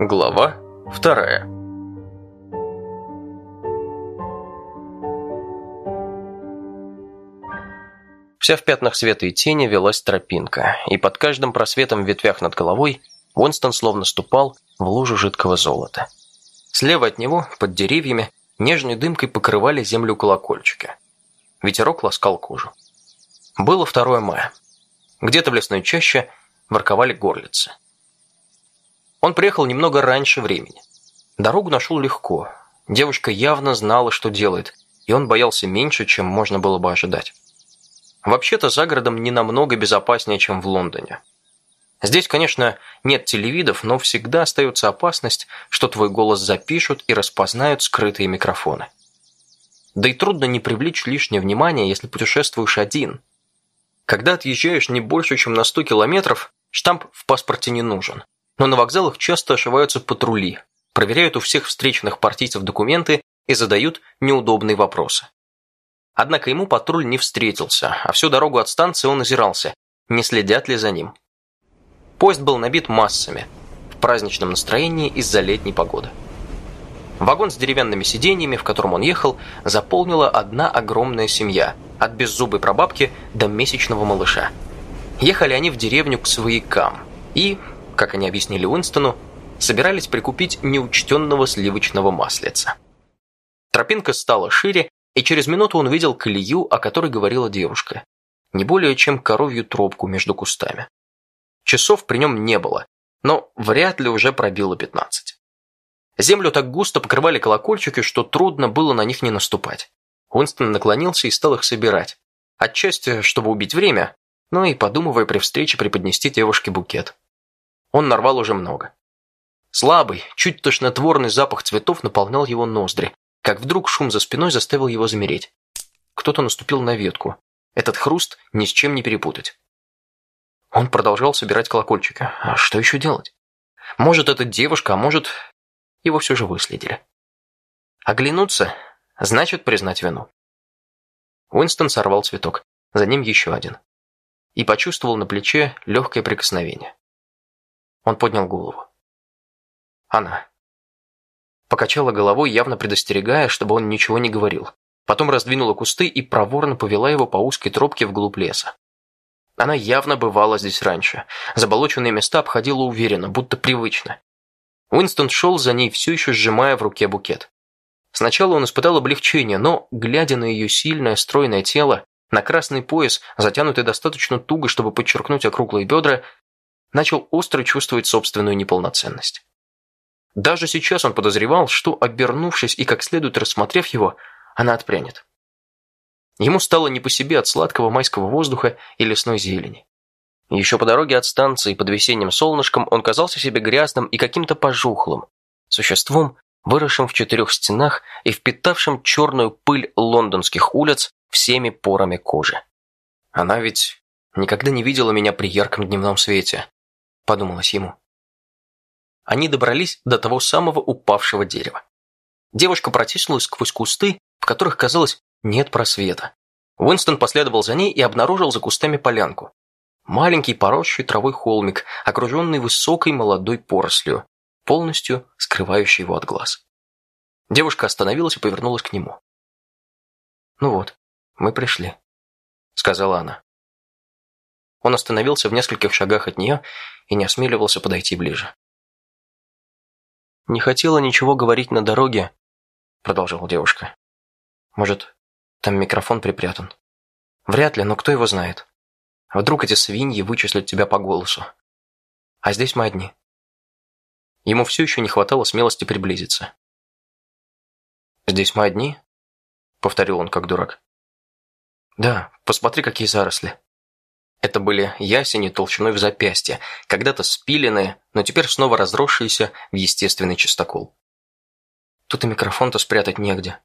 Глава вторая Вся в пятнах света и тени велась тропинка, и под каждым просветом в ветвях над головой Уинстон словно ступал в лужу жидкого золота. Слева от него, под деревьями, нежной дымкой покрывали землю колокольчики. Ветерок ласкал кожу. Было 2 мая. Где-то в лесной чаще ворковали горлицы. Он приехал немного раньше времени. Дорогу нашел легко. Девушка явно знала, что делает, и он боялся меньше, чем можно было бы ожидать. Вообще-то за городом не намного безопаснее, чем в Лондоне. Здесь, конечно, нет телевидов, но всегда остается опасность, что твой голос запишут и распознают скрытые микрофоны. Да и трудно не привлечь лишнее внимание, если путешествуешь один. Когда отъезжаешь не больше, чем на 100 километров, штамп в паспорте не нужен но на вокзалах часто ошиваются патрули, проверяют у всех встреченных партийцев документы и задают неудобные вопросы. Однако ему патруль не встретился, а всю дорогу от станции он озирался, не следят ли за ним. Поезд был набит массами, в праздничном настроении из-за летней погоды. Вагон с деревянными сиденьями, в котором он ехал, заполнила одна огромная семья, от беззубой прабабки до месячного малыша. Ехали они в деревню к своякам и, как они объяснили Уинстону, собирались прикупить неучтенного сливочного маслица. Тропинка стала шире, и через минуту он видел колею, о которой говорила девушка. Не более чем коровью тропку между кустами. Часов при нем не было, но вряд ли уже пробило пятнадцать. Землю так густо покрывали колокольчики, что трудно было на них не наступать. Уинстон наклонился и стал их собирать. Отчасти, чтобы убить время, но и подумывая при встрече преподнести девушке букет. Он нарвал уже много. Слабый, чуть тошнотворный запах цветов наполнял его ноздри, как вдруг шум за спиной заставил его замереть. Кто-то наступил на ветку. Этот хруст ни с чем не перепутать. Он продолжал собирать колокольчики. А что еще делать? Может, это девушка, а может, его все же выследили. Оглянуться значит признать вину. Уинстон сорвал цветок, за ним еще один. И почувствовал на плече легкое прикосновение. Он поднял голову. Она. Покачала головой, явно предостерегая, чтобы он ничего не говорил. Потом раздвинула кусты и проворно повела его по узкой тропке вглубь леса. Она явно бывала здесь раньше. Заболоченные места обходила уверенно, будто привычно. Уинстон шел за ней, все еще сжимая в руке букет. Сначала он испытал облегчение, но, глядя на ее сильное, стройное тело, на красный пояс, затянутый достаточно туго, чтобы подчеркнуть округлые бедра, начал остро чувствовать собственную неполноценность. Даже сейчас он подозревал, что, обернувшись и как следует рассмотрев его, она отпрянет. Ему стало не по себе от сладкого майского воздуха и лесной зелени. Еще по дороге от станции под весенним солнышком он казался себе грязным и каким-то пожухлым, существом, выросшим в четырех стенах и впитавшим черную пыль лондонских улиц всеми порами кожи. Она ведь никогда не видела меня при ярком дневном свете, подумалось ему. Они добрались до того самого упавшего дерева. Девушка протиснулась сквозь кусты, в которых, казалось, нет просвета. Уинстон последовал за ней и обнаружил за кустами полянку. Маленький поросший травой холмик, окруженный высокой молодой порослью, полностью скрывающий его от глаз. Девушка остановилась и повернулась к нему. «Ну вот, мы пришли», — сказала она. Он остановился в нескольких шагах от нее и не осмеливался подойти ближе. «Не хотела ничего говорить на дороге», — продолжала девушка. «Может, там микрофон припрятан? Вряд ли, но кто его знает. Вдруг эти свиньи вычислят тебя по голосу? А здесь мы одни». Ему все еще не хватало смелости приблизиться. «Здесь мы одни?» — повторил он как дурак. «Да, посмотри, какие заросли. Это были ясени толщиной в запястье, когда-то спиленные, но теперь снова разросшиеся в естественный чистокол. Тут и микрофон-то спрятать негде.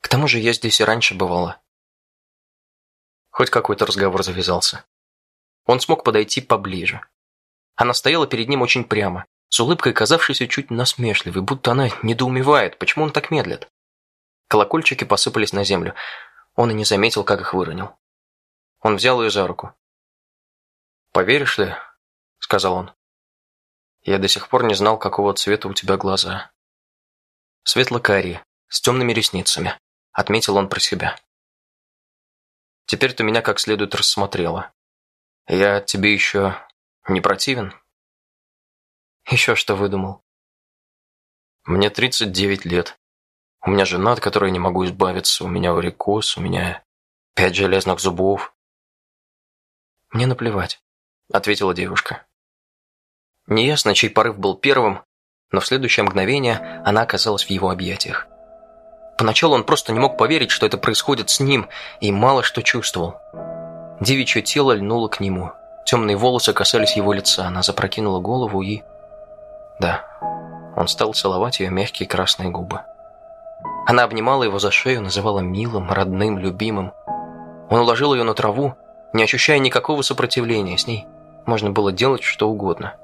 К тому же я здесь и раньше бывала. Хоть какой-то разговор завязался. Он смог подойти поближе. Она стояла перед ним очень прямо, с улыбкой, казавшейся чуть насмешливой, будто она недоумевает, почему он так медлит. Колокольчики посыпались на землю. Он и не заметил, как их выронил. Он взял ее за руку. «Поверишь ли?» – сказал он. Я до сих пор не знал, какого цвета у тебя глаза. Светло-карие, с темными ресницами, отметил он про себя. Теперь ты меня как следует рассмотрела. Я тебе еще не противен? Еще что выдумал? Мне 39 лет. У меня жена, от которой не могу избавиться, у меня варикоз, у меня пять железных зубов. Мне наплевать, ответила девушка. Неясно, чей порыв был первым, но в следующее мгновение она оказалась в его объятиях. Поначалу он просто не мог поверить, что это происходит с ним, и мало что чувствовал. Девичье тело льнуло к нему. Темные волосы касались его лица, она запрокинула голову и... Да, он стал целовать ее мягкие красные губы. Она обнимала его за шею, называла милым, родным, любимым. Он уложил ее на траву, не ощущая никакого сопротивления с ней. Можно было делать что угодно.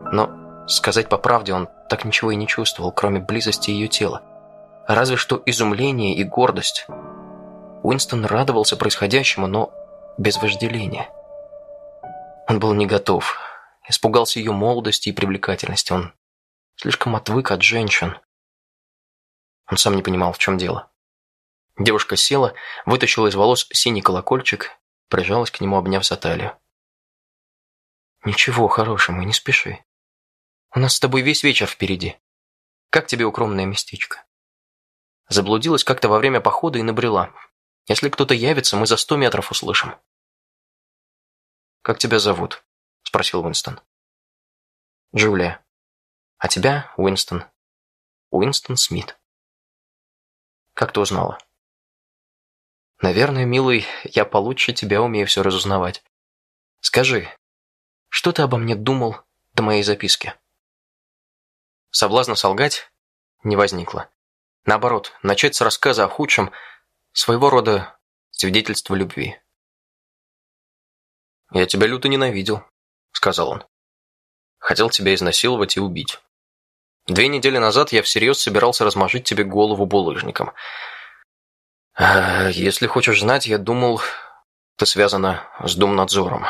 Но, сказать по правде, он так ничего и не чувствовал, кроме близости ее тела. Разве что изумление и гордость. Уинстон радовался происходящему, но без вожделения. Он был не готов. Испугался ее молодости и привлекательности. Он слишком отвык от женщин. Он сам не понимал, в чем дело. Девушка села, вытащила из волос синий колокольчик, прижалась к нему, обняв за талию. «Ничего, хорошего, не спеши. У нас с тобой весь вечер впереди. Как тебе укромное местечко?» Заблудилась как-то во время похода и набрела. Если кто-то явится, мы за сто метров услышим. «Как тебя зовут?» – спросил Уинстон. «Джулия. А тебя, Уинстон?» «Уинстон Смит». «Как ты узнала?» «Наверное, милый, я получше тебя умею все разузнавать. Скажи, что ты обо мне думал до моей записки?» Соблазна солгать не возникло. Наоборот, начать с рассказа о худшем – своего рода свидетельство любви. «Я тебя люто ненавидел», – сказал он. «Хотел тебя изнасиловать и убить. Две недели назад я всерьез собирался размажить тебе голову булыжником. А если хочешь знать, я думал, ты связана с Думнадзором».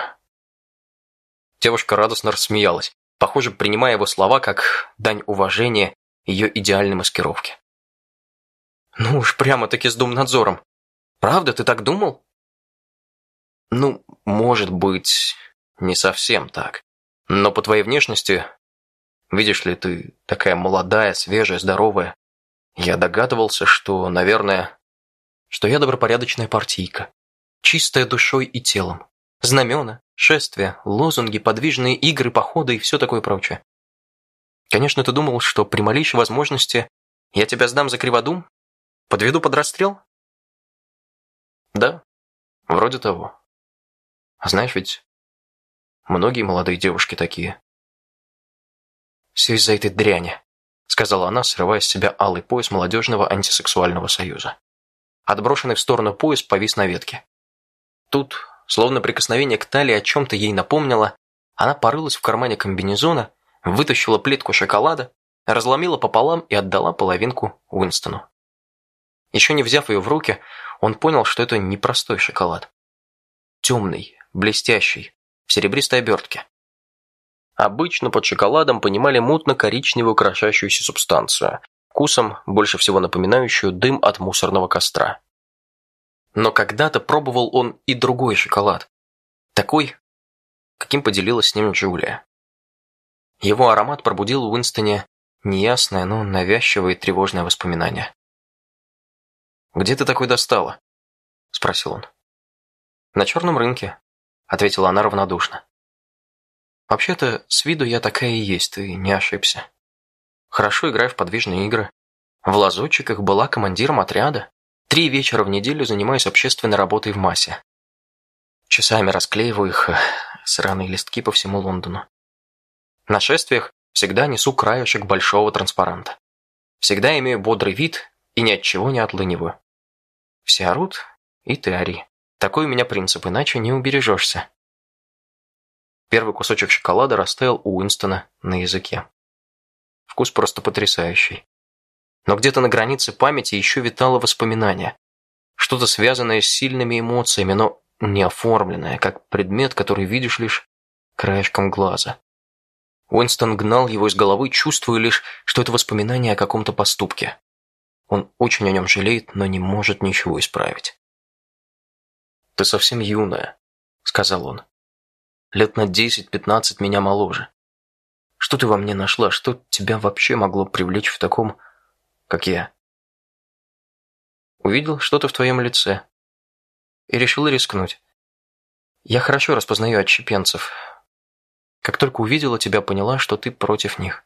Девушка радостно рассмеялась, похоже, принимая его слова как дань уважения ее идеальной маскировке. Ну уж прямо-таки с Думнадзором. Правда, ты так думал? Ну, может быть, не совсем так. Но по твоей внешности, видишь ли, ты такая молодая, свежая, здоровая. Я догадывался, что, наверное, что я добропорядочная партийка. Чистая душой и телом. Знамена, шествия, лозунги, подвижные игры, походы и все такое прочее. Конечно, ты думал, что при малейшей возможности я тебя сдам за криводум, Подведу под расстрел? Да, вроде того. А знаешь ведь, многие молодые девушки такие. Все из-за этой дряни, сказала она, срывая с себя алый пояс молодежного антисексуального союза. Отброшенный в сторону пояс повис на ветке. Тут, словно прикосновение к талии о чем-то ей напомнило, она порылась в кармане комбинезона, вытащила плитку шоколада, разломила пополам и отдала половинку Уинстону. Еще не взяв ее в руки, он понял, что это непростой шоколад. Темный, блестящий, в серебристой обертке. Обычно под шоколадом понимали мутно-коричневую крошащуюся субстанцию, вкусом больше всего напоминающую дым от мусорного костра. Но когда-то пробовал он и другой шоколад. Такой, каким поделилась с ним Джулия. Его аромат пробудил в Уинстоне неясное, но навязчивое и тревожное воспоминание. «Где ты такой достала?» – спросил он. «На черном рынке», – ответила она равнодушно. «Вообще-то, с виду я такая и есть, ты не ошибся. Хорошо играю в подвижные игры. В лазутчиках была командиром отряда. Три вечера в неделю занимаюсь общественной работой в массе. Часами расклеиваю их э, сраные листки по всему Лондону. На шествиях всегда несу краешек большого транспаранта. Всегда имею бодрый вид и ни от чего не отлыниваю. Все орут, и ты ори. Такой у меня принцип, иначе не убережешься. Первый кусочек шоколада растаял у Уинстона на языке. Вкус просто потрясающий. Но где-то на границе памяти еще витало воспоминание. Что-то связанное с сильными эмоциями, но не оформленное, как предмет, который видишь лишь краешком глаза. Уинстон гнал его из головы, чувствуя лишь, что это воспоминание о каком-то поступке. Он очень о нем жалеет, но не может ничего исправить. «Ты совсем юная», — сказал он. «Лет на десять-пятнадцать меня моложе. Что ты во мне нашла? Что тебя вообще могло привлечь в таком, как я?» Увидел что-то в твоем лице. И решил рискнуть. Я хорошо распознаю отщепенцев. Как только увидела тебя, поняла, что ты против них.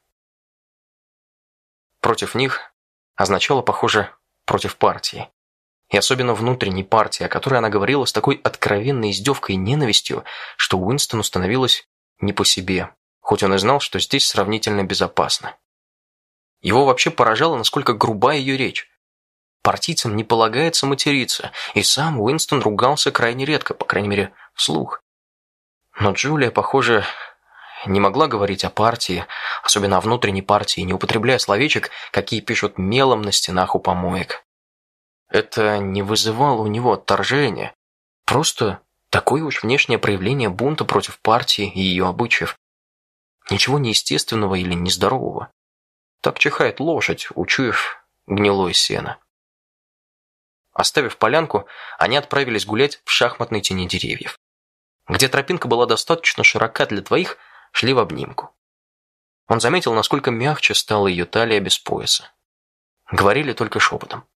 Против них означало, похоже, против партии. И особенно внутренней партии, о которой она говорила с такой откровенной издевкой и ненавистью, что Уинстону становилось не по себе, хоть он и знал, что здесь сравнительно безопасно. Его вообще поражало, насколько груба ее речь. Партийцам не полагается материться, и сам Уинстон ругался крайне редко, по крайней мере, вслух. Но Джулия, похоже, не могла говорить о партии, особенно о внутренней партии, не употребляя словечек, какие пишут мелом на стенах у помоек. Это не вызывало у него отторжения. Просто такое уж внешнее проявление бунта против партии и ее обычаев. Ничего неестественного или нездорового. Так чихает лошадь, учуяв гнилое сено. Оставив полянку, они отправились гулять в шахматной тени деревьев. Где тропинка была достаточно широка для двоих, шли в обнимку. Он заметил, насколько мягче стала ее талия без пояса. Говорили только шепотом.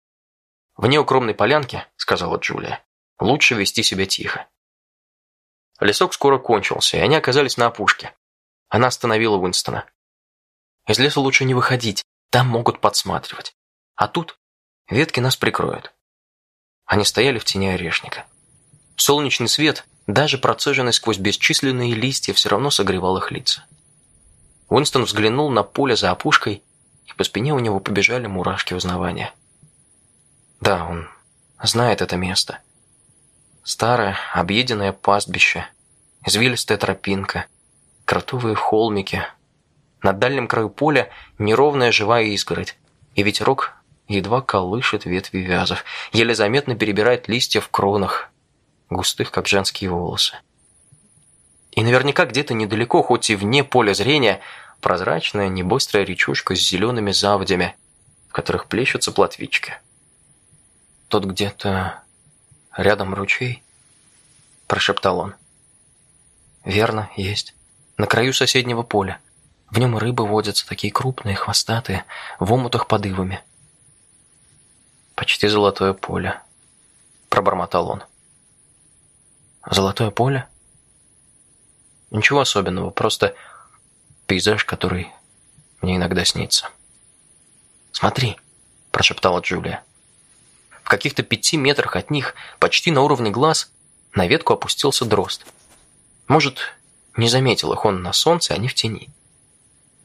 «Вне укромной полянки», — сказала Джулия, — «лучше вести себя тихо». Лесок скоро кончился, и они оказались на опушке. Она остановила Уинстона. «Из леса лучше не выходить, там могут подсматривать. А тут ветки нас прикроют». Они стояли в тени орешника. Солнечный свет, даже процеженный сквозь бесчисленные листья, все равно согревал их лица. Уинстон взглянул на поле за опушкой, и по спине у него побежали мурашки узнавания. Да, он знает это место. Старое, объеденное пастбище, извилистая тропинка, кротовые холмики. На дальнем краю поля неровная живая изгородь, и ветерок едва колышет ветви вязов, еле заметно перебирает листья в кронах, густых, как женские волосы. И наверняка где-то недалеко, хоть и вне поля зрения, прозрачная, небыстрая речушка с зелеными заводями, в которых плещутся плотвички. Тут где-то рядом ручей, прошептал он. Верно, есть. На краю соседнего поля. В нем рыбы водятся, такие крупные, хвостатые, в омутах под ивами. «Почти золотое поле», — пробормотал он. «Золотое поле?» «Ничего особенного, просто пейзаж, который мне иногда снится». «Смотри», — прошептала Джулия. В каких-то пяти метрах от них, почти на уровне глаз, на ветку опустился дрозд. Может, не заметил их он на солнце, а не в тени.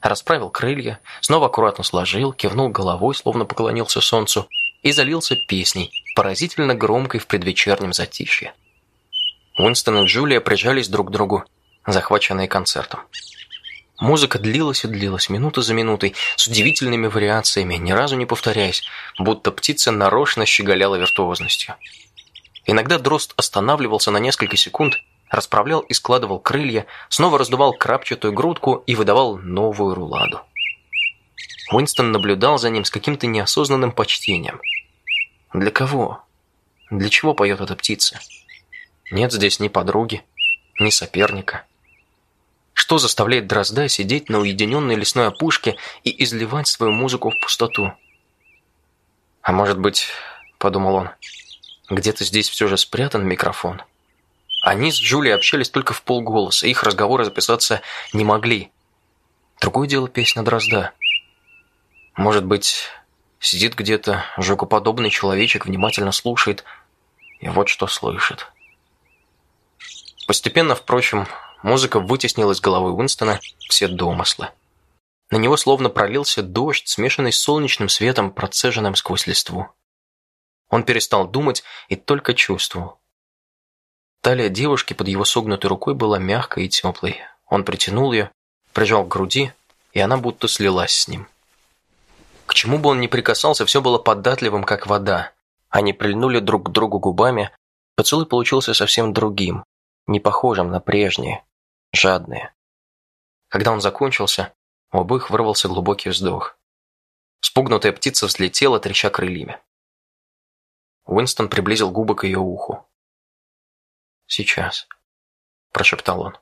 Расправил крылья, снова аккуратно сложил, кивнул головой, словно поклонился солнцу, и залился песней, поразительно громкой в предвечернем затишье. Уинстон и Джулия прижались друг к другу, захваченные концертом. Музыка длилась и длилась, минута за минутой, с удивительными вариациями, ни разу не повторяясь, будто птица нарочно щеголяла виртуозностью. Иногда дрозд останавливался на несколько секунд, расправлял и складывал крылья, снова раздувал крапчатую грудку и выдавал новую руладу. Уинстон наблюдал за ним с каким-то неосознанным почтением. Для кого? Для чего поет эта птица? Нет здесь ни подруги, ни соперника. Что заставляет дрозда сидеть на уединенной лесной опушке и изливать свою музыку в пустоту? А может быть, подумал он, где-то здесь все же спрятан микрофон? Они с Джулией общались только в полголоса, их разговоры записаться не могли. Другое дело песня дрозда. Может быть, сидит где-то жукоподобный человечек, внимательно слушает, и вот что слышит. Постепенно, впрочем, музыка вытеснила из головы Уинстона все домыслы. На него словно пролился дождь, смешанный с солнечным светом, процеженным сквозь листву. Он перестал думать и только чувствовал. Талия девушки под его согнутой рукой была мягкой и теплой. Он притянул ее, прижал к груди, и она будто слилась с ним. К чему бы он ни прикасался, все было податливым, как вода. Они прильнули друг к другу губами. Поцелуй получился совсем другим, не похожим на прежние, жадные. Когда он закончился, у обоих вырвался глубокий вздох. Спугнутая птица взлетела, треща крыльями. Уинстон приблизил губы к ее уху. «Сейчас», – прошептал он.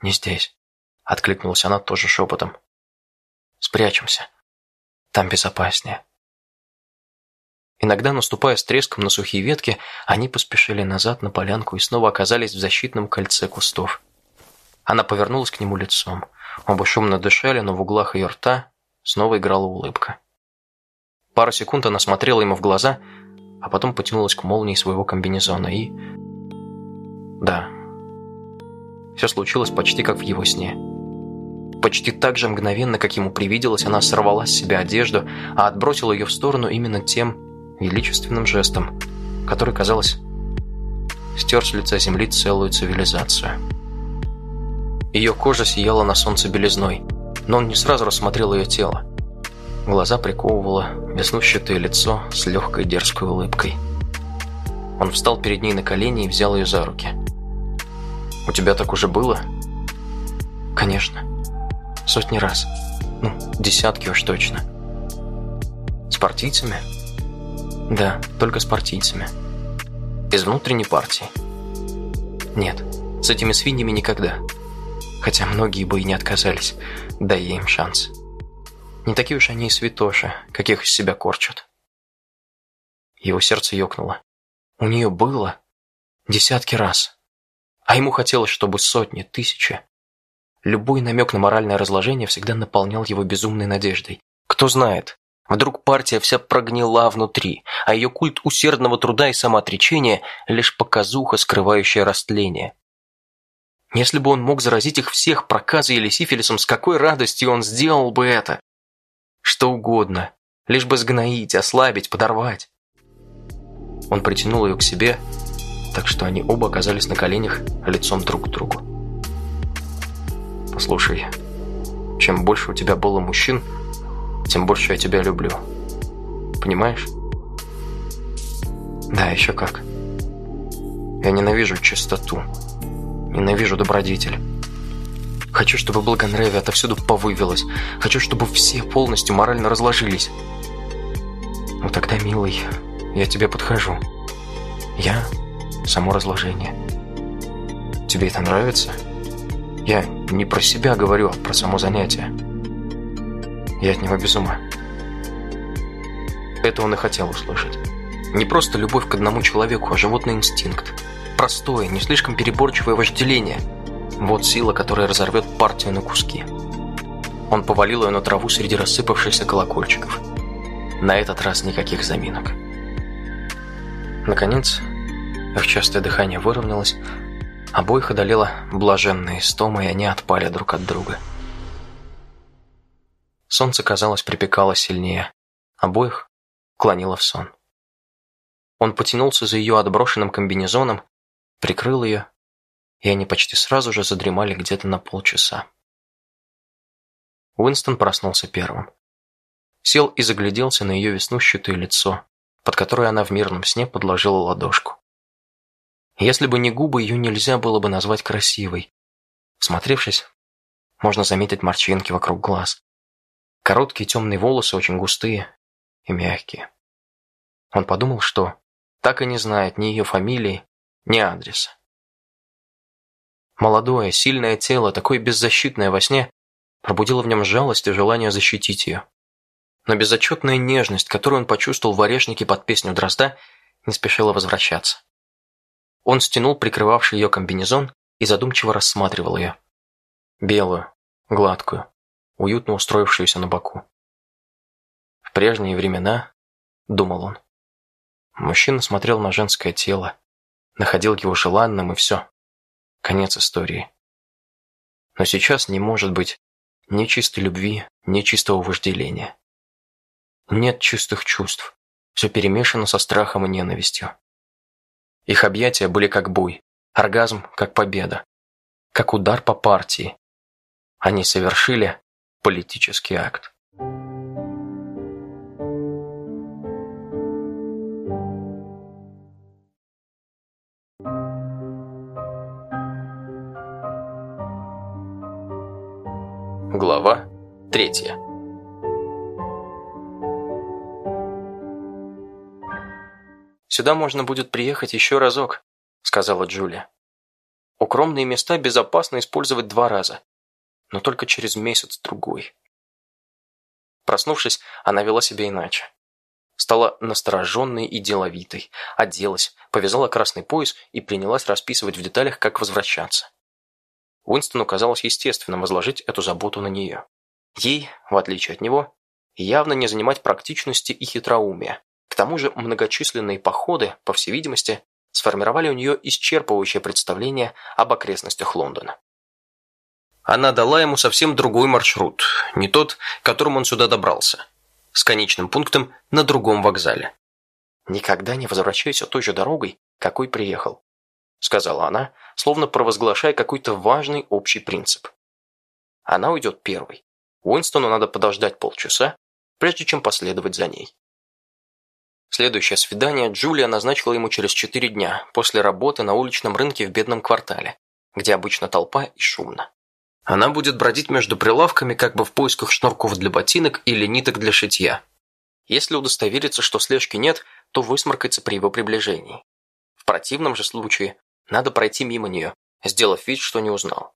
«Не здесь», – откликнулась она тоже шепотом. «Спрячемся. Там безопаснее». Иногда, наступая с треском на сухие ветки, они поспешили назад на полянку и снова оказались в защитном кольце кустов. Она повернулась к нему лицом. Оба шумно дышали, но в углах ее рта снова играла улыбка. Пару секунд она смотрела ему в глаза, а потом потянулась к молнии своего комбинезона и... Да. Все случилось почти как в его сне. Почти так же мгновенно, как ему привиделось, она сорвала с себя одежду, а отбросила ее в сторону именно тем величественным жестом, который, казалось, стер с лица земли целую цивилизацию. Ее кожа сияла на солнце белизной, но он не сразу рассмотрел ее тело. Глаза приковывало веснущатое лицо с легкой дерзкой улыбкой. Он встал перед ней на колени и взял ее за руки. «У тебя так уже было?» «Конечно. Сотни раз. Ну, десятки уж точно». «С партийцами?» «Да, только с партийцами». «Из внутренней партии?» «Нет, с этими свиньями никогда» хотя многие бы и не отказались, дай я им шанс. Не такие уж они и святоши, каких из себя корчат. Его сердце ёкнуло. У нее было десятки раз. А ему хотелось, чтобы сотни, тысячи. Любой намек на моральное разложение всегда наполнял его безумной надеждой. Кто знает, вдруг партия вся прогнила внутри, а ее культ усердного труда и самоотречения – лишь показуха, скрывающая растление. Если бы он мог заразить их всех проказой или сифилисом, с какой радостью он сделал бы это? Что угодно, лишь бы сгноить, ослабить, подорвать. Он притянул ее к себе, так что они оба оказались на коленях лицом друг к другу. «Послушай, чем больше у тебя было мужчин, тем больше я тебя люблю. Понимаешь?» «Да, еще как. Я ненавижу чистоту». Ненавижу добродетель. Хочу, чтобы благонравие отовсюду повывелось. Хочу, чтобы все полностью морально разложились. Ну тогда, милый, я тебе подхожу. Я – само разложение. Тебе это нравится? Я не про себя говорю, а про само занятие. Я от него без ума. Это он и хотел услышать. Не просто любовь к одному человеку, а животный инстинкт – простое, не слишком переборчивое вожделение. Вот сила, которая разорвет партию на куски. Он повалил ее на траву среди рассыпавшихся колокольчиков. На этот раз никаких заминок. Наконец, их частое дыхание выровнялось, обоих одолела блаженная истома, и они отпали друг от друга. Солнце, казалось, припекало сильнее. Обоих клонило в сон. Он потянулся за ее отброшенным комбинезоном, прикрыл ее, и они почти сразу же задремали где-то на полчаса. Уинстон проснулся первым. Сел и загляделся на ее веснущатое лицо, под которое она в мирном сне подложила ладошку. Если бы не губы, ее нельзя было бы назвать красивой. Смотревшись, можно заметить морщинки вокруг глаз. Короткие темные волосы очень густые и мягкие. Он подумал, что так и не знает ни ее фамилии, ни адреса. Молодое, сильное тело, такое беззащитное во сне, пробудило в нем жалость и желание защитить ее. Но безотчетная нежность, которую он почувствовал в орешнике под песню Дрозда, не спешила возвращаться. Он стянул прикрывавший ее комбинезон и задумчиво рассматривал ее. Белую, гладкую, уютно устроившуюся на боку. В прежние времена, думал он, мужчина смотрел на женское тело, находил его желанным и все. Конец истории. Но сейчас не может быть ни чистой любви, ни чистого вожделения. Нет чистых чувств. Все перемешано со страхом и ненавистью. Их объятия были как буй, оргазм как победа, как удар по партии. Они совершили политический акт. Третья. «Сюда можно будет приехать еще разок», — сказала Джулия. «Укромные места безопасно использовать два раза, но только через месяц-другой». Проснувшись, она вела себя иначе. Стала настороженной и деловитой, оделась, повязала красный пояс и принялась расписывать в деталях, как возвращаться. Уинстону казалось естественным возложить эту заботу на нее. Ей, в отличие от него, явно не занимать практичности и хитроумия. К тому же многочисленные походы, по всей видимости, сформировали у нее исчерпывающее представление об окрестностях Лондона. Она дала ему совсем другой маршрут, не тот, которым он сюда добрался, с конечным пунктом на другом вокзале. «Никогда не возвращайся той же дорогой, какой приехал», сказала она, словно провозглашая какой-то важный общий принцип. Она уйдет первой. Уинстону надо подождать полчаса, прежде чем последовать за ней. Следующее свидание Джулия назначила ему через четыре дня, после работы на уличном рынке в бедном квартале, где обычно толпа и шумно. Она будет бродить между прилавками как бы в поисках шнурков для ботинок или ниток для шитья. Если удостовериться, что слежки нет, то высморкается при его приближении. В противном же случае надо пройти мимо нее, сделав вид, что не узнал.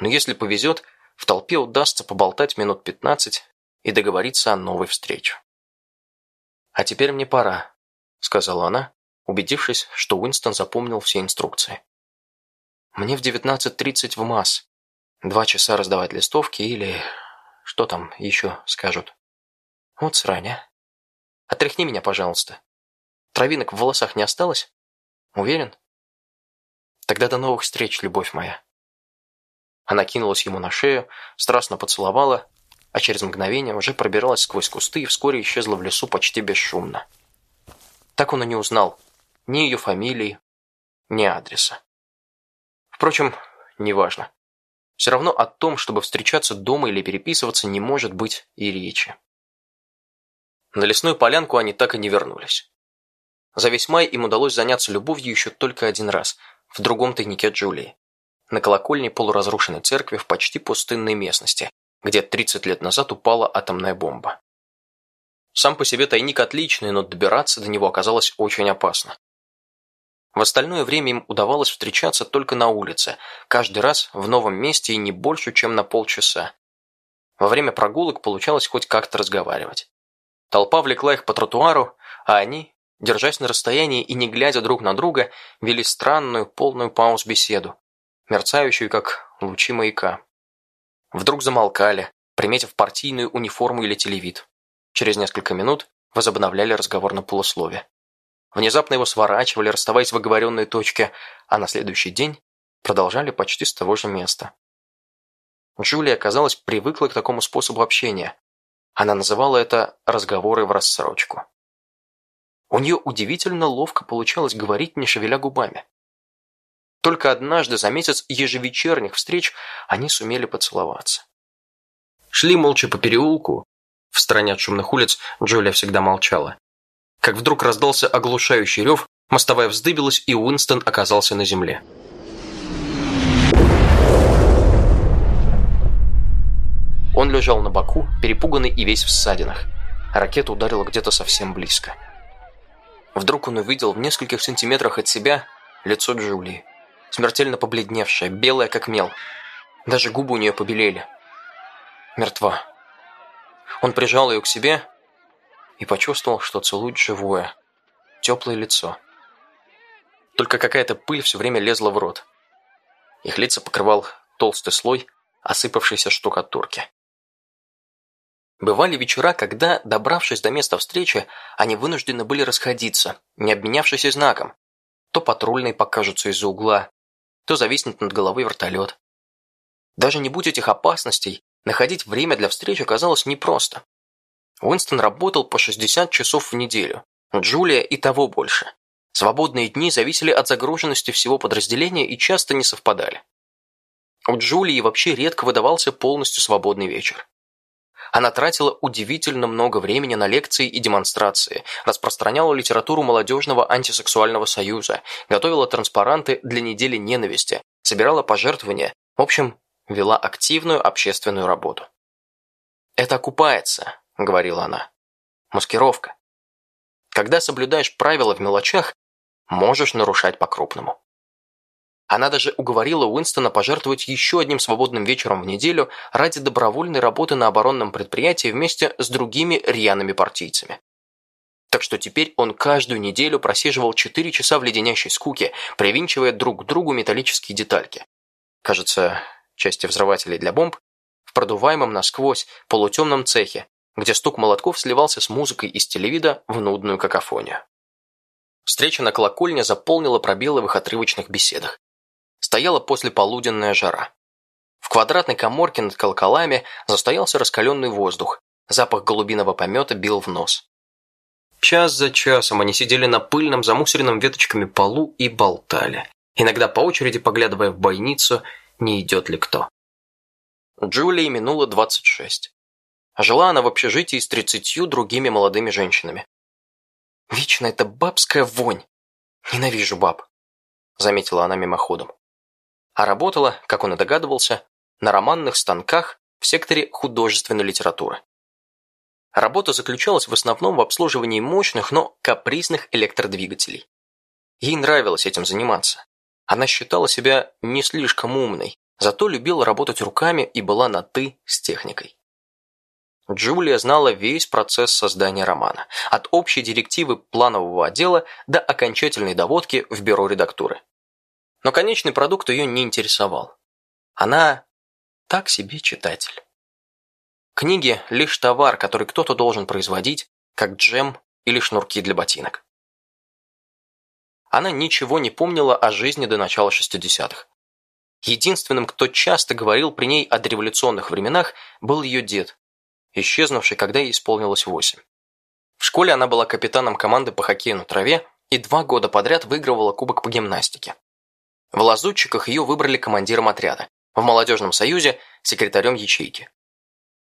Но если повезет, в толпе удастся поболтать минут пятнадцать и договориться о новой встрече. «А теперь мне пора», — сказала она, убедившись, что Уинстон запомнил все инструкции. «Мне в 19.30 в МАС. Два часа раздавать листовки или... что там еще скажут. Вот сраня. Отряхни меня, пожалуйста. Травинок в волосах не осталось? Уверен?» Тогда до новых встреч, любовь моя. Она кинулась ему на шею, страстно поцеловала, а через мгновение уже пробиралась сквозь кусты и вскоре исчезла в лесу почти бесшумно. Так он и не узнал ни ее фамилии, ни адреса. Впрочем, неважно. Все равно о том, чтобы встречаться дома или переписываться, не может быть и речи. На лесную полянку они так и не вернулись. За весь май им удалось заняться любовью еще только один раз – в другом тайнике Джулии. На колокольне полуразрушенной церкви в почти пустынной местности, где 30 лет назад упала атомная бомба. Сам по себе тайник отличный, но добираться до него оказалось очень опасно. В остальное время им удавалось встречаться только на улице, каждый раз в новом месте и не больше, чем на полчаса. Во время прогулок получалось хоть как-то разговаривать. Толпа влекла их по тротуару, а они, держась на расстоянии и не глядя друг на друга, вели странную, полную пауз беседу, мерцающую, как лучи маяка. Вдруг замолкали, приметив партийную униформу или телевид. Через несколько минут возобновляли разговор на полуслове. Внезапно его сворачивали, расставаясь в оговоренной точке, а на следующий день продолжали почти с того же места. Джулия, казалось, привыкла к такому способу общения. Она называла это «разговоры в рассрочку». У нее удивительно ловко получалось говорить, не шевеля губами. Только однажды за месяц ежевечерних встреч они сумели поцеловаться. Шли молча по переулку. В стороне от шумных улиц Джулия всегда молчала. Как вдруг раздался оглушающий рев, мостовая вздыбилась, и Уинстон оказался на земле. Он лежал на боку, перепуганный и весь в ссадинах. Ракета ударила где-то совсем близко. Вдруг он увидел в нескольких сантиметрах от себя лицо Джулии. Смертельно побледневшее, белое как мел. Даже губы у нее побелели. Мертва. Он прижал ее к себе и почувствовал, что целует живое, теплое лицо. Только какая-то пыль все время лезла в рот. Их лица покрывал толстый слой осыпавшейся штукатурки. Бывали вечера, когда, добравшись до места встречи, они вынуждены были расходиться, не обменявшись и знаком. То патрульные покажутся из-за угла, то зависнет над головой вертолет. Даже не будь этих опасностей, находить время для встречи оказалось непросто. Уинстон работал по 60 часов в неделю, Джулия и того больше. Свободные дни зависели от загруженности всего подразделения и часто не совпадали. У Джулии вообще редко выдавался полностью свободный вечер. Она тратила удивительно много времени на лекции и демонстрации, распространяла литературу молодежного антисексуального союза, готовила транспаранты для недели ненависти, собирала пожертвования, в общем, вела активную общественную работу. «Это окупается», — говорила она. «Маскировка. Когда соблюдаешь правила в мелочах, можешь нарушать по-крупному». Она даже уговорила Уинстона пожертвовать еще одним свободным вечером в неделю ради добровольной работы на оборонном предприятии вместе с другими рьяными партийцами. Так что теперь он каждую неделю просиживал 4 часа в леденящей скуке, привинчивая друг к другу металлические детальки. Кажется, части взрывателей для бомб в продуваемом насквозь полутемном цехе, где стук молотков сливался с музыкой из телевида в нудную какофонию. Встреча на колокольне заполнила пробелы в их отрывочных беседах. Стояла послеполуденная жара. В квадратной коморке над колоколами застоялся раскаленный воздух, запах голубиного помета бил в нос. Час за часом они сидели на пыльном, замусоренном веточками полу и болтали, иногда по очереди поглядывая в бойницу, не идет ли кто. Джулии минуло 26. Жила она в общежитии с тридцатью другими молодыми женщинами. «Вечно эта бабская вонь! Ненавижу баб!» заметила она мимоходом. А работала, как он и догадывался, на романных станках в секторе художественной литературы. Работа заключалась в основном в обслуживании мощных, но капризных электродвигателей. Ей нравилось этим заниматься. Она считала себя не слишком умной, зато любила работать руками и была на «ты» с техникой. Джулия знала весь процесс создания романа, от общей директивы планового отдела до окончательной доводки в бюро редактуры. Но конечный продукт ее не интересовал. Она так себе читатель. Книги – лишь товар, который кто-то должен производить, как джем или шнурки для ботинок. Она ничего не помнила о жизни до начала 60-х. Единственным, кто часто говорил при ней о дореволюционных временах, был ее дед, исчезнувший, когда ей исполнилось восемь. В школе она была капитаном команды по хоккею на траве и два года подряд выигрывала кубок по гимнастике. В лазутчиках ее выбрали командиром отряда, в молодежном союзе – секретарем ячейки.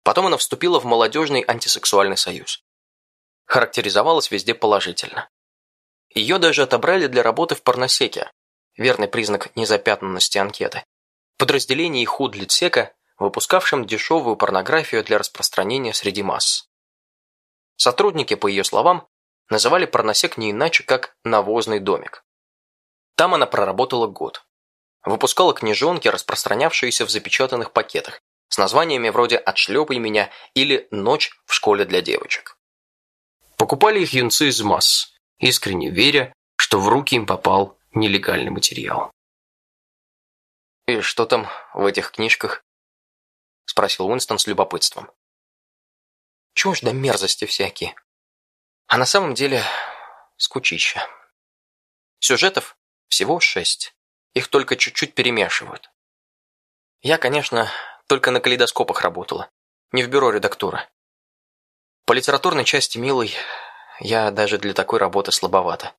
Потом она вступила в молодежный антисексуальный союз. Характеризовалась везде положительно. Ее даже отобрали для работы в порносеке, верный признак незапятнанности анкеты, подразделении худлитсека, выпускавшем дешевую порнографию для распространения среди масс. Сотрудники, по ее словам, называли порносек не иначе, как «навозный домик». Там она проработала год. Выпускала книжонки, распространявшиеся в запечатанных пакетах, с названиями вроде «Отшлепай меня» или «Ночь в школе для девочек». Покупали их юнцы из масс, искренне веря, что в руки им попал нелегальный материал. «И что там в этих книжках?» – спросил Уинстон с любопытством. «Чего ж да мерзости всякие. А на самом деле скучища. Сюжетов всего шесть. Их только чуть-чуть перемешивают. Я, конечно, только на калейдоскопах работала, не в бюро редактуры. По литературной части, милый, я даже для такой работы слабовата.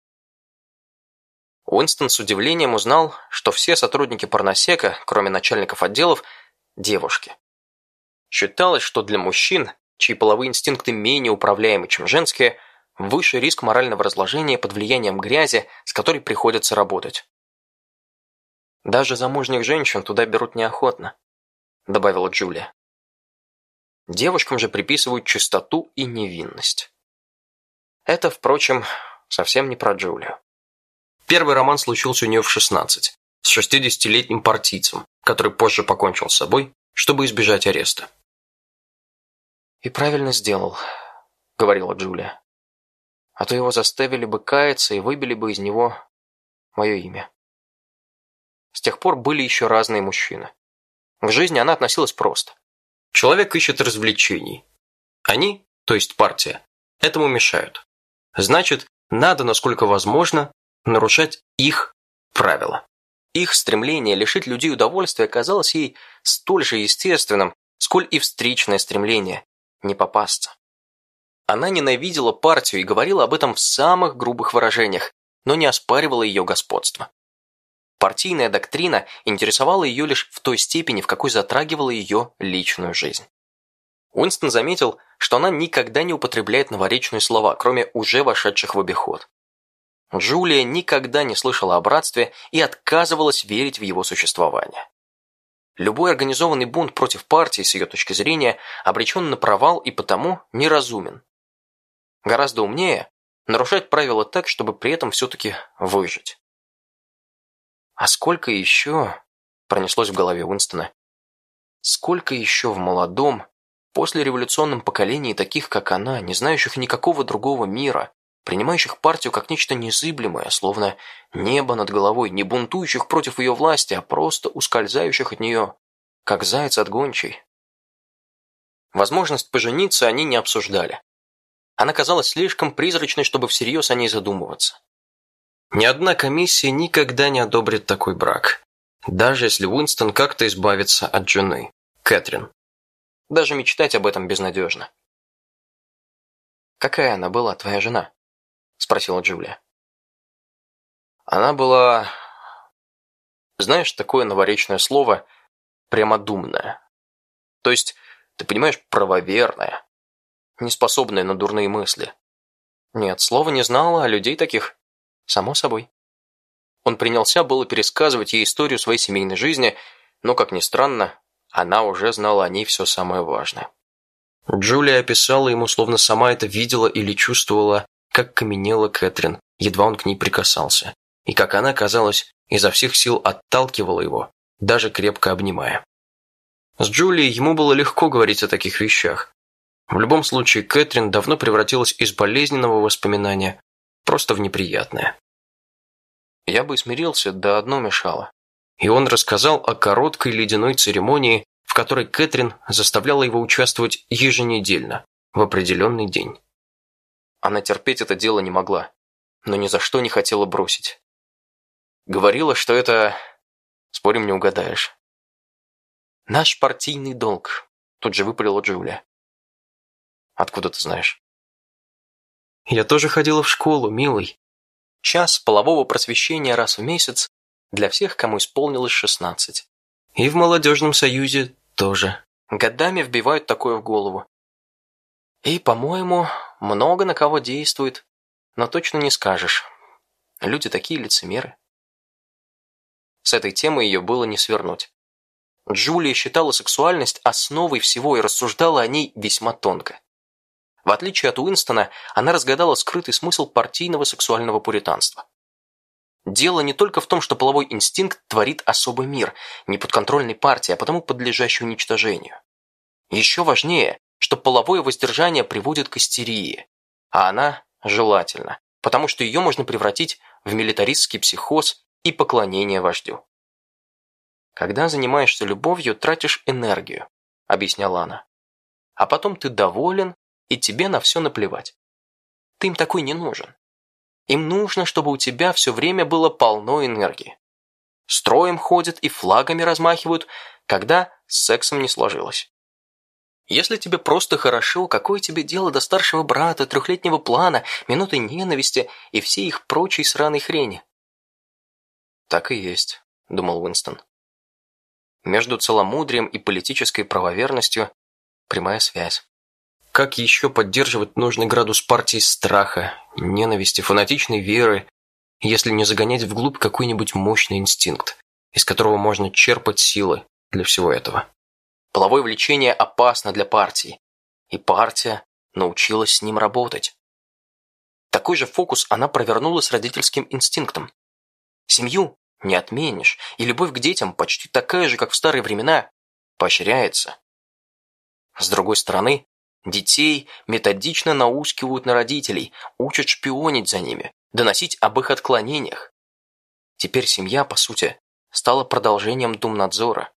Уинстон с удивлением узнал, что все сотрудники порносека, кроме начальников отделов, девушки. Считалось, что для мужчин, чьи половые инстинкты менее управляемы, чем женские, выше риск морального разложения под влиянием грязи, с которой приходится работать. Даже замужних женщин туда берут неохотно добавила Джулия. Девушкам же приписывают чистоту и невинность. Это, впрочем, совсем не про Джулию. Первый роман случился у нее в 16, с 60-летним партийцем, который позже покончил с собой, чтобы избежать ареста. «И правильно сделал», — говорила Джулия. «А то его заставили бы каяться и выбили бы из него мое имя». С тех пор были еще разные мужчины. В жизни она относилась просто. Человек ищет развлечений. Они, то есть партия, этому мешают. Значит, надо, насколько возможно, нарушать их правила. Их стремление лишить людей удовольствия казалось ей столь же естественным, сколь и встречное стремление не попасться. Она ненавидела партию и говорила об этом в самых грубых выражениях, но не оспаривала ее господство. Партийная доктрина интересовала ее лишь в той степени, в какой затрагивала ее личную жизнь. Уинстон заметил, что она никогда не употребляет новоречные слова, кроме уже вошедших в обиход. Джулия никогда не слышала о братстве и отказывалась верить в его существование. Любой организованный бунт против партии, с ее точки зрения, обречен на провал и потому неразумен. Гораздо умнее нарушать правила так, чтобы при этом все-таки выжить. А сколько еще, пронеслось в голове Уинстона, сколько еще в молодом, послереволюционном поколении таких, как она, не знающих никакого другого мира, принимающих партию как нечто незыблемое, словно небо над головой, не бунтующих против ее власти, а просто ускользающих от нее, как заяц от гончей. Возможность пожениться они не обсуждали. Она казалась слишком призрачной, чтобы всерьез о ней задумываться. Ни одна комиссия никогда не одобрит такой брак, даже если Уинстон как-то избавится от жены, Кэтрин. Даже мечтать об этом безнадежно. «Какая она была, твоя жена?» – спросила Джулия. Она была... Знаешь, такое новоречное слово «прямодумное». То есть, ты понимаешь, правоверная, неспособная на дурные мысли. Нет, слова не знала, а людей таких, само собой. Он принялся было пересказывать ей историю своей семейной жизни, но, как ни странно, она уже знала о ней все самое важное. Джулия описала ему, словно сама это видела или чувствовала, как каменела Кэтрин, едва он к ней прикасался, и как она, казалось, изо всех сил отталкивала его, даже крепко обнимая. С Джулией ему было легко говорить о таких вещах. В любом случае, Кэтрин давно превратилась из болезненного воспоминания просто в неприятное. Я бы смирился, да одно мешало и он рассказал о короткой ледяной церемонии, в которой Кэтрин заставляла его участвовать еженедельно, в определенный день. Она терпеть это дело не могла, но ни за что не хотела бросить. Говорила, что это... Спорим, не угадаешь. «Наш партийный долг», — тут же выпалила Джулия. «Откуда ты знаешь?» «Я тоже ходила в школу, милый. Час полового просвещения раз в месяц для всех, кому исполнилось 16. И в молодежном союзе тоже. Годами вбивают такое в голову. И, по-моему, много на кого действует, но точно не скажешь. Люди такие лицемеры. С этой темы ее было не свернуть. Джулия считала сексуальность основой всего и рассуждала о ней весьма тонко. В отличие от Уинстона, она разгадала скрытый смысл партийного сексуального пуританства. Дело не только в том, что половой инстинкт творит особый мир, не подконтрольной партии, а потому подлежащий уничтожению. Еще важнее, что половое воздержание приводит к истерии, а она желательна, потому что ее можно превратить в милитаристский психоз и поклонение вождю. «Когда занимаешься любовью, тратишь энергию», — объясняла она. «А потом ты доволен, и тебе на все наплевать. Ты им такой не нужен. Им нужно, чтобы у тебя все время было полно энергии. Строем ходят и флагами размахивают, когда с сексом не сложилось. Если тебе просто хорошо, какое тебе дело до старшего брата, трехлетнего плана, минуты ненависти и всей их прочей сраной хрени? Так и есть, думал Уинстон. Между целомудрием и политической правоверностью прямая связь. Как еще поддерживать нужный градус партии страха, ненависти, фанатичной веры, если не загонять вглубь какой-нибудь мощный инстинкт, из которого можно черпать силы для всего этого? Половое влечение опасно для партии, и партия научилась с ним работать. Такой же фокус она провернула с родительским инстинктом. Семью не отменишь, и любовь к детям почти такая же, как в старые времена, поощряется. С другой стороны, Детей методично наускивают на родителей, учат шпионить за ними, доносить об их отклонениях. Теперь семья, по сути, стала продолжением Думнадзора.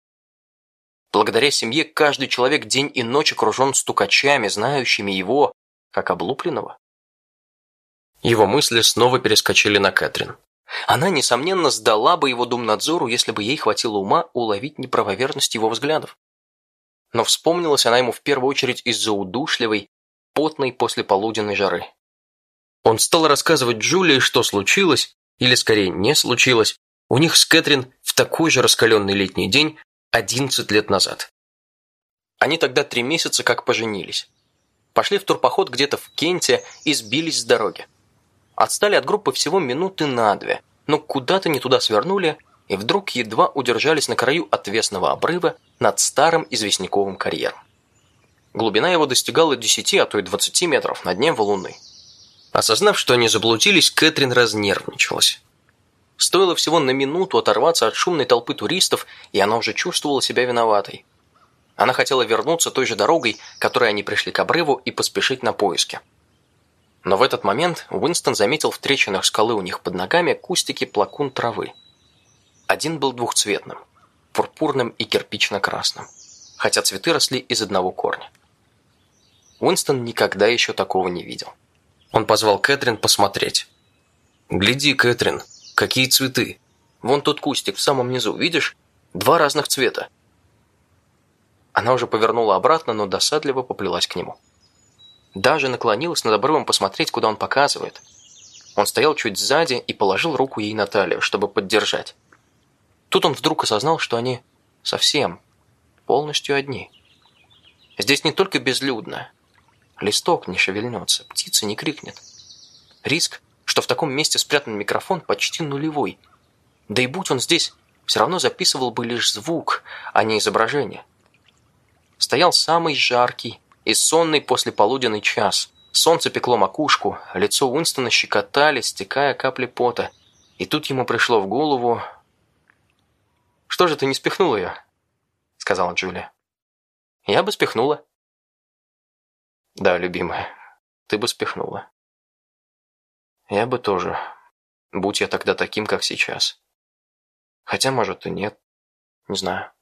Благодаря семье каждый человек день и ночь окружен стукачами, знающими его, как облупленного. Его мысли снова перескочили на Кэтрин. Она, несомненно, сдала бы его Думнадзору, если бы ей хватило ума уловить неправоверность его взглядов но вспомнилась она ему в первую очередь из-за удушливой, потной послеполуденной жары. Он стал рассказывать Джулии, что случилось, или скорее не случилось, у них с Кэтрин в такой же раскаленный летний день 11 лет назад. Они тогда три месяца как поженились. Пошли в турпоход где-то в Кенте и сбились с дороги. Отстали от группы всего минуты на две, но куда-то не туда свернули и вдруг едва удержались на краю отвесного обрыва над старым известняковым карьером. Глубина его достигала 10, а то и 20 метров на дне валуны. Осознав, что они заблудились, Кэтрин разнервничалась. Стоило всего на минуту оторваться от шумной толпы туристов, и она уже чувствовала себя виноватой. Она хотела вернуться той же дорогой, которой они пришли к обрыву, и поспешить на поиски. Но в этот момент Уинстон заметил в трещинах скалы у них под ногами кустики плакун травы. Один был двухцветным – пурпурным и кирпично-красным, хотя цветы росли из одного корня. Уинстон никогда еще такого не видел. Он позвал Кэтрин посмотреть. «Гляди, Кэтрин, какие цветы! Вон тот кустик в самом низу, видишь? Два разных цвета!» Она уже повернула обратно, но досадливо поплелась к нему. Даже наклонилась над обрывом посмотреть, куда он показывает. Он стоял чуть сзади и положил руку ей на талию, чтобы поддержать. Тут он вдруг осознал, что они совсем, полностью одни. Здесь не только безлюдно, Листок не шевельнется, птица не крикнет. Риск, что в таком месте спрятан микрофон, почти нулевой. Да и будь он здесь, все равно записывал бы лишь звук, а не изображение. Стоял самый жаркий и сонный послеполуденный час. Солнце пекло макушку, лицо Уинстона щекотали, стекая капли пота. И тут ему пришло в голову... «Что же ты не спихнул ее?» — сказала Джулия. «Я бы спихнула», да, любимая, ты бы спихнула. Я бы тоже, будь я тогда таким, как сейчас. Хотя, может, и нет. Не знаю.